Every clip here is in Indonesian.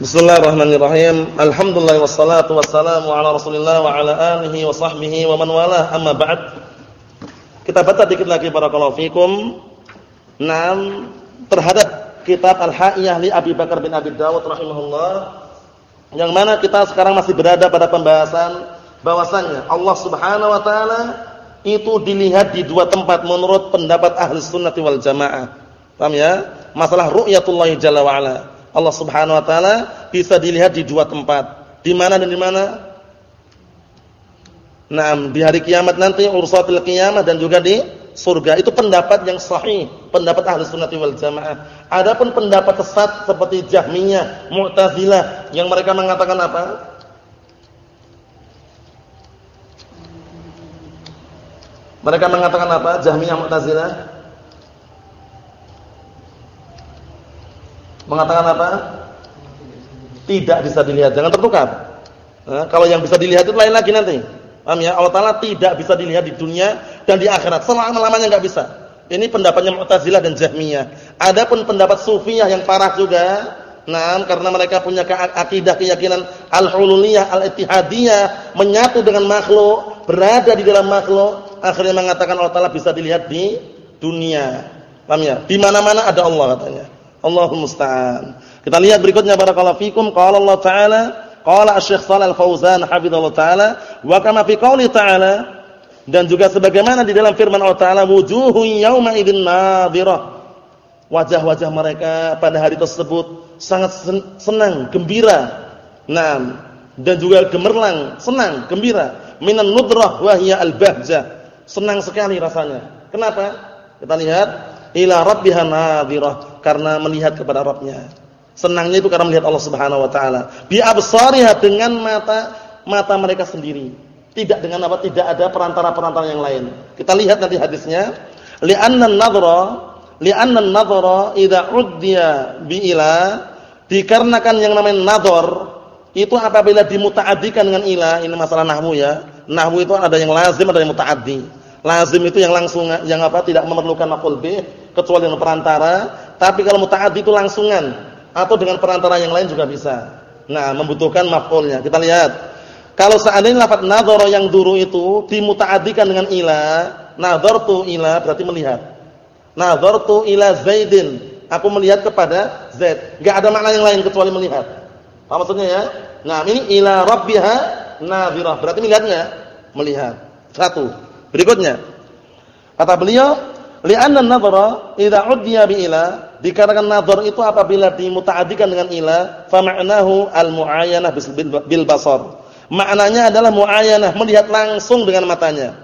Bismillahirrahmanirrahim. Alhamdulillah wassalatu wassalamu ala Rasulillah wa ala alihi wa sahbihi wa man walah. Amma ba'd. Kita baca dikit lagi barakallahu fikum. Naam terhadap kitab Al-Ha'iyah li Abi Bakar bin Abi Dawud rahimahullah. Yang mana kita sekarang masih berada pada pembahasan bahwasannya Allah Subhanahu wa taala itu dilihat di dua tempat menurut pendapat ahli sunnati wal jamaah. Paham ya? Masalah ru'yatullah jalla wa ala. Allah Subhanahu wa taala bisa dilihat di dua tempat. Di mana dan di mana? Naam, di hari kiamat nanti ursatul qiyamah dan juga di surga. Itu pendapat yang sahih, pendapat ahli sunnati wal jamaah. Adapun pendapat sesat seperti Jahmiyah, Mu'tazilah yang mereka mengatakan apa? Mereka mengatakan apa? Jahmiyah, Mu'tazilah mengatakan apa? Tidak bisa dilihat, jangan tertukar. Nah, kalau yang bisa dilihat itu lain lagi nanti. Paham ya? Allah Taala tidak bisa dilihat di dunia dan di akhirat. Selama-lamanya enggak bisa. Ini pendapatnya Mu'tazilah dan Jahmiyah. Adapun pendapat Sufiyah yang parah juga, nah karena mereka punya akidah keyakinan al-hululiyah, al-ittihadiyah, menyatu dengan makhluk, berada di dalam makhluk, akhirnya mengatakan Allah Taala bisa dilihat di dunia. Paham ya? Di mana-mana ada Allah katanya. Allahumma musta'an. Kita lihat berikutnya barakallahu fikum qala Allah taala qala Asy-Syaikh Shalal Fauzan hafizallahu taala wa kama fi qouli taala dan juga sebagaimana di dalam firman Allah taala wujuhun yauma idzin nadhirah. Wajah-wajah mereka pada hari tersebut sangat senang, gembira. Naam. Dan juga gemerlang, senang, gembira. Minan nudrah wa hiya al-bahjah. Senang sekali rasanya. Kenapa? Kita lihat ila rabbiha nadhirah karena melihat kepada Rabbnya. Senangnya itu karena melihat Allah Subhanahu wa taala. Bi absariha dengan mata mata mereka sendiri. Tidak dengan apa? Tidak ada perantara-perantara yang lain. Kita lihat nanti hadisnya. Li'anna an-nadhra li'anna an-nadhra idza uddiya bi ila dikarenakan yang namanya nadhar itu apabila dimutaaddikan dengan ila, ini masalah nahwu ya. Nahwu itu ada yang lazim, ada yang mutaaddi. Lazim itu yang langsung yang apa? tidak memerlukan maf'ul bih kecuali dengan perantara tapi kalau muta'addi itu langsungan atau dengan perantara yang lain juga bisa. Nah, membutuhkan maf'ulnya. Kita lihat. Kalau seandainya lafaz nadhara yang duru itu dimuta'addikan dengan ila, nadhartu ila berarti melihat. Nadhartu ila Zaidin. Aku melihat kepada Zaid. Enggak ada makna yang lain kecuali melihat. Apa maksudnya ya? Nah, ini ila rabbiha nadhirah. Berarti melihatnya? Melihat. Satu. Berikutnya. Kata beliau, li'anna an-nadhara idza 'uddiya bi ila Dikarenakan nazar itu apabila dimutaaddikan dengan ila, fa ma'nahu al-mu'ayanah bil basar. Maknanya adalah mu'ayanah, melihat langsung dengan matanya.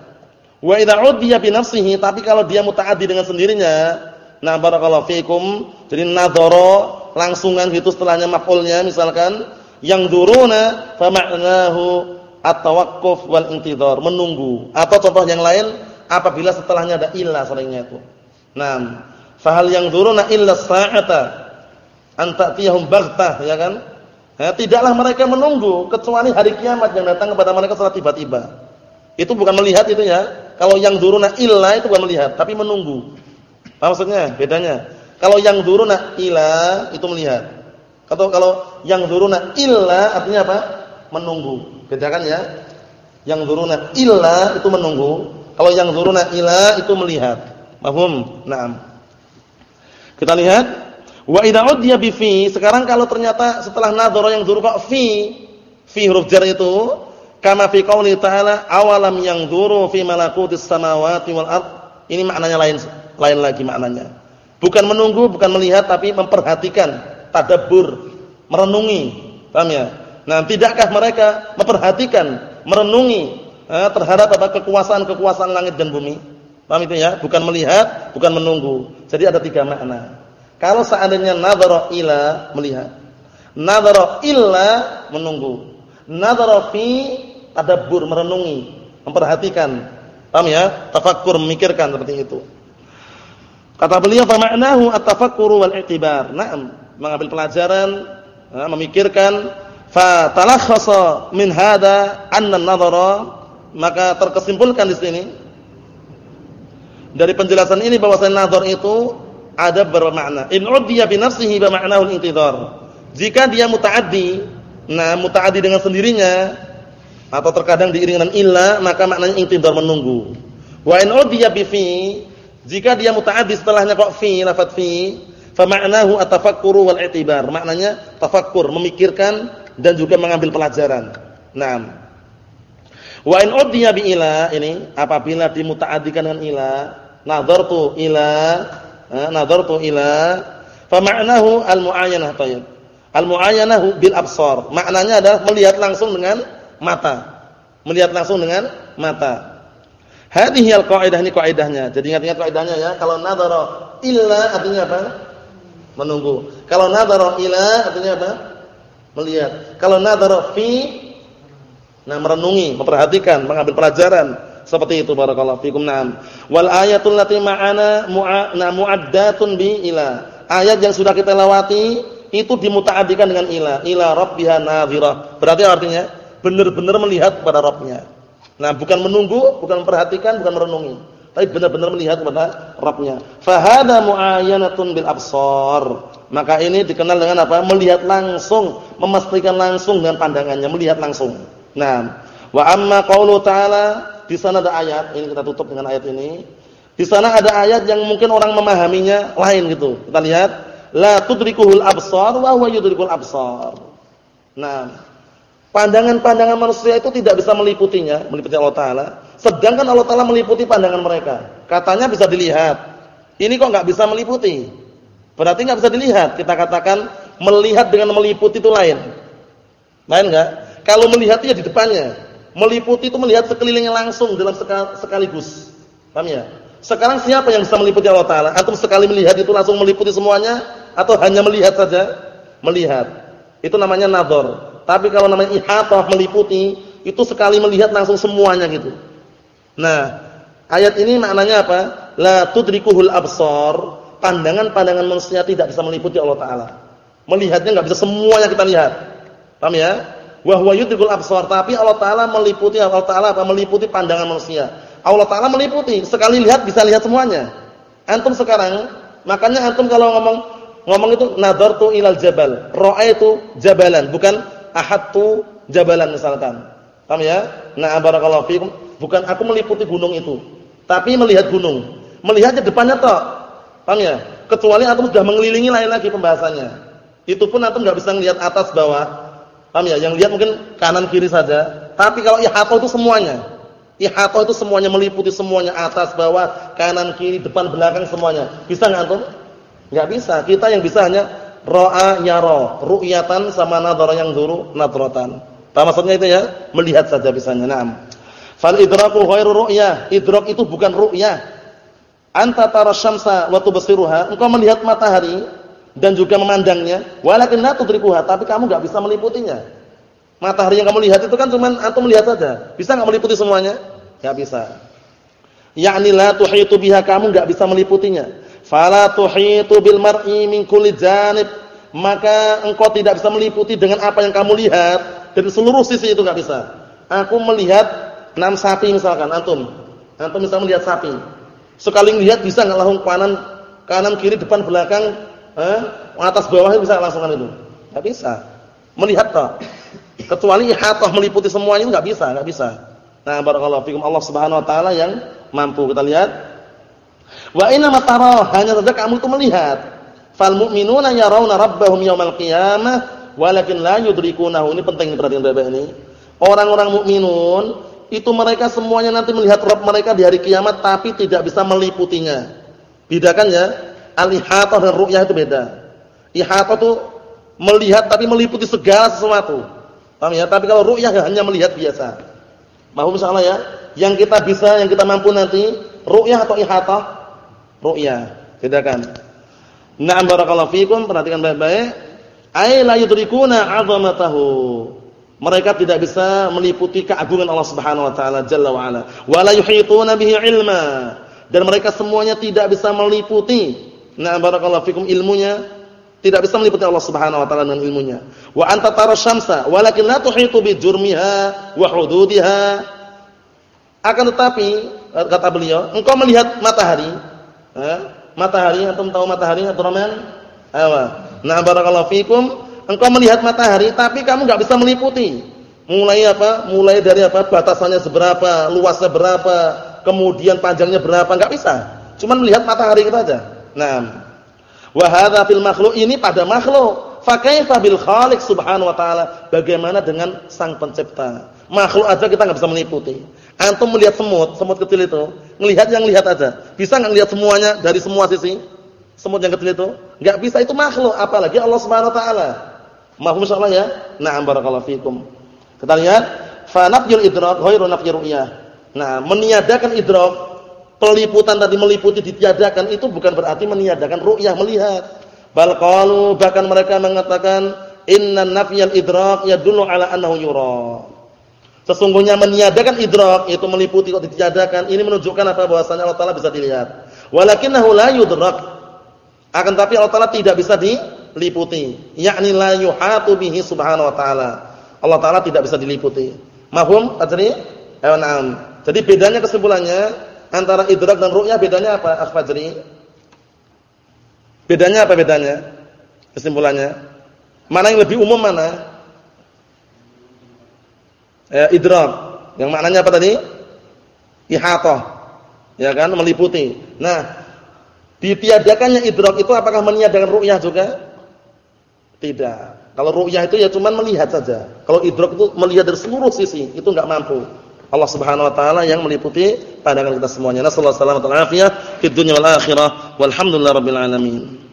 Wa idza udiya bi nafsihi, tapi kalau dia mutaaddi dengan sendirinya, nah barakallahu fikum, jadi nazara langsungan gitu setelahnya maf'ulnya misalkan yang duruna fa ma'nahu at-tawaqquf wal intidhar, menunggu. Atau contoh yang lain apabila setelahnya ada illa seringnya itu. Nah, Fahal yang duruna illa sa'ata an ta'tiyahum baghtah, ya kan? Ya, tidaklah mereka menunggu kecuali hari kiamat yang datang kepada mereka secara tiba-tiba. Itu bukan melihat itu ya. Kalau yang duruna illa itu bukan melihat, tapi menunggu. Apa maksudnya? Bedanya. Kalau yang duruna illa itu melihat. Atau kalau yang duruna illa artinya apa? Menunggu. Bedakan ya. Yang duruna illa itu menunggu. Kalau yang duruna illa itu melihat. Mahum? Naam. Kita lihat wa idza udiya bi fi sekarang kalau ternyata setelah nadhara yang dzuru kok fi fi huruf jar itu kama fi qouli ta'ala awalam yang dzuru fi malakutis samawati wal ard ini maknanya lain lain lagi maknanya bukan menunggu bukan melihat tapi memperhatikan tadabbur merenungi paham ya nah tidakkah mereka memperhatikan merenungi eh, terhadap apa kekuasaan-kekuasaan langit dan bumi Paham itu ya? Bukan melihat, bukan menunggu. Jadi ada tiga makna. Kalau seandainya nadhara ila melihat. Nadhara illa menunggu. Nadhara fi tadabbur merenungi, memperhatikan. Paham ya? Tafakkur memikirkan seperti itu. Kata beliau fa ma'nahu at-tafakkuru wal i'tibar. Naam, mengambil pelajaran, memikirkan fa talakhasa min hada anna an-nadhara maka terkesimpulkan di sini dari penjelasan ini bahwa nazar itu ada bermakna. In udiya bi nafsihi ba ma'nahu al-intidhar. Jika dia mutaaddi, nah mutaaddi dengan sendirinya atau terkadang diiringi dengan illa, maka maknanya intidhar menunggu. Wa in udiya bi fi, jika dia mutaaddi setelahnya kok fi, lafaz fi, fa ma'nahu at-tafakkuru wal i'tibar. Maknanya tafakkur, memikirkan dan juga mengambil pelajaran. Naam. Wa in udiya bi ila ini apabila dimutaaddikan dengan ila, nadartu ila, eh, nadartu ila, fa ma'nahu al-mu'ayyanah tayyib. Al-mu'ayyanahu bil absar. Maknanya adalah melihat langsung dengan mata. Melihat langsung dengan mata. Hadhihi al-qaidah ini kaidahnya. Jadi ingat-ingat kaidahnya ya. Kalau nadhara illa artinya apa? Menunggu. Kalau nadhara ila artinya apa? Melihat. Kalau nadhara fi nah merenungi, memperhatikan, mengambil pelajaran. Seperti itu barakallahu fikum. Naam. Wal ayatul lati ma'ana mu'addatun bi ila. Ayat yang sudah kita lewati itu dimutaadikan dengan ila, ila rabbiha nadhirah. Berarti artinya benar-benar melihat kepada Rabbnya. Nah, bukan menunggu, bukan memperhatikan, bukan merenungi, tapi benar-benar melihat kepada Rabbnya. Fahada muayyanatun bil absar. Maka ini dikenal dengan apa? Melihat langsung, memastikan langsung dengan pandangannya, melihat langsung. Nah, wa amma qaulu ta'ala, di sana ada ayat, ini kita tutup dengan ayat ini. Di sana ada ayat yang mungkin orang memahaminya lain gitu. Kita lihat la tudrikuhul absar wa huwa yudrikul absar. Nah, pandangan-pandangan manusia itu tidak bisa meliputinya, meliputi Allah taala, sedangkan Allah taala meliputi pandangan mereka. Katanya bisa dilihat. Ini kok enggak bisa meliputi? Berarti enggak bisa dilihat. Kita katakan melihat dengan meliputi itu lain. Lain enggak? Kalau melihat itu ya di depannya. Meliputi itu melihat sekelilingnya langsung dalam sekaligus. Paham ya? Sekarang siapa yang bisa meliputi Allah Taala? Antum sekali melihat itu langsung meliputi semuanya atau hanya melihat saja? Melihat. Itu namanya nador. Tapi kalau namanya ihatah meliputi, itu sekali melihat langsung semuanya gitu. Nah, ayat ini maknanya apa? La tudrikuhul absar. Pandangan-pandangan manusia tidak bisa meliputi Allah Taala. Melihatnya nggak bisa semuanya kita lihat. Paham ya? Wa huwa yudrikul absar, tapi Allah Taala meliputi Allah Taala apa? Meliputi pandangan manusia Allah Taala meliputi, sekali lihat bisa lihat semuanya. Antum sekarang, makanya antum kalau ngomong ngomong itu nadartu ilal jabal, itu jabalan, bukan ahadtu jabalan misalkan. Paham ya? Nah, barakallahu fikum, bukan aku meliputi gunung itu, tapi melihat gunung. Melihatnya depannya toh. Paham ya? Kecuali antum sudah mengelilingi lain lagi pembahasannya. Itu pun antum enggak bisa melihat atas bawah. Paham ya? Yang lihat mungkin kanan kiri saja. Tapi kalau ihata itu semuanya. Ihata itu semuanya meliputi semuanya atas, bawah, kanan, kiri, depan, belakang semuanya. Bisa enggak antum? Enggak bisa. Kita yang bisa hanya ra'a yara, ru'yatan sama nadhara yang zuru nadratan. Apa maksudnya itu ya? Melihat saja bisanya. Naam. Fal idraku ghairu ru'yah. Idrak itu bukan ru'yah. Anta tara syamsa wa tubsiruha. Engkau melihat matahari dan juga memandangnya, walakin la tudrikuha, tapi kamu enggak bisa meliputinya. Matahari yang kamu lihat itu kan cuma antum melihat saja. Bisa enggak meliputi semuanya? Enggak bisa. Yakni la tuhitu biha kamu enggak bisa meliputinya. Fala tuhitu bil mar'i min kulli janib. Maka engkau tidak bisa meliputi dengan apa yang kamu lihat dari seluruh sisi itu enggak bisa. Aku melihat enam sapi misalkan antum. Antum bisa melihat sapi. Sekali lihat bisa enggak langsung kanan kanan kiri depan belakang eh atas bawah bisa langsung kan itu. Enggak bisa. Melihat toh. Kecuali ihatah meliputi semuanya enggak bisa, enggak bisa. Nah, barakallahu fikum Allah Subhanahu wa taala yang mampu. Kita lihat. Wa inna matara hanya saja kamu itu melihat. Fal mu'minuna yarawna rabbahum yaumal qiyamah walakin la yudrikunahu. Ini penting perhatian Bapak ini. Orang-orang mukminun itu mereka semuanya nanti melihat Rabb mereka di hari kiamat tapi tidak bisa meliputinya. Bedakan ya, al-ihatah dan ru'yah itu beda. Ihatah itu melihat tapi meliputi segala sesuatu. Paham ya? Tapi kalau ru'yah hanya melihat biasa. Mahum insyaallah ya. Yang kita bisa, yang kita mampu nanti ru'yah atau ihatah? Ru'yah. Bedakan. Na'am barakallahu fikum, perhatikan baik-baik. Ai la yudrikuna 'azamatahu. Mereka tidak bisa meliputi keagungan Allah Subhanahu wa taala jalla wa ala. Wa la yuhituna bihi ilma. Dan mereka semuanya tidak bisa meliputi Na'am barakallahu fikum ilmunya tidak bisa meliputi Allah Subhanahu wa taala dengan ilmunya. Wa anta tara syamsa walakin la tuhitu bi jurmiha wa hududiha. Akan tetapi kata beliau, engkau melihat matahari, eh? matahari antum tahu matahari atau Rahman? Awa. Nah barakallahu fikum, Engkau melihat matahari tapi kamu nggak bisa meliputi. Mulai apa? Mulai dari apa? Batasannya seberapa, luasnya berapa, kemudian panjangnya berapa, nggak bisa. Cuman melihat matahari kita aja. Nah, wa hadza fil makhluk ini pada makhluk. Fa kaifa bil subhanahu wa ta'ala? Bagaimana dengan sang pencipta? Makhluk aja kita nggak bisa meliputi. Antum melihat semut, semut kecil itu, melihat yang lihat aja. Bisa nggak lihat semuanya dari semua sisi? Semut yang kecil itu? Nggak bisa itu makhluk, apalagi Allah Subhanahu wa taala. Mahfum insyaallah ya? Na'am barakallahu fikum. Kita lihat, fa nafyul idrak ghairu ru'yah. Nah, meniadakan idrak, peliputan tadi meliputi ditiadakan itu bukan berarti meniadakan ru'yah melihat. Bal qalu bahkan mereka mengatakan inna nafyal idrak yadullu ala annahu yura. Sesungguhnya meniadakan idrak itu meliputi kok ditiadakan. Ini menunjukkan apa bahwasanya Allah taala bisa dilihat. Walakinahu la yudrak. Akan tapi Allah taala tidak bisa diliputi. Yakni la yuhatu bihi subhanahu wa taala. Allah taala tidak bisa diliputi. Mahum Fajri? Eh, na'am. Jadi bedanya kesimpulannya antara idrak dan ru'yah bedanya apa, Akh Fajri? Bedanya apa bedanya? Kesimpulannya. Mana yang lebih umum mana? eh, idrak. Yang maknanya apa tadi? Ihatah. Ya kan, meliputi. Nah, ditiadakannya idrak itu apakah meniadakan ru'yah juga? Tidak. Kalau ru'yah itu ya cuman melihat saja. Kalau idrak itu melihat dari seluruh sisi, itu enggak mampu. Allah Subhanahu wa taala yang meliputi pandangan kita semuanya. Nasallahu alaihi wasallam wa fid dunya wal akhirah. Walhamdulillahirabbil alamin.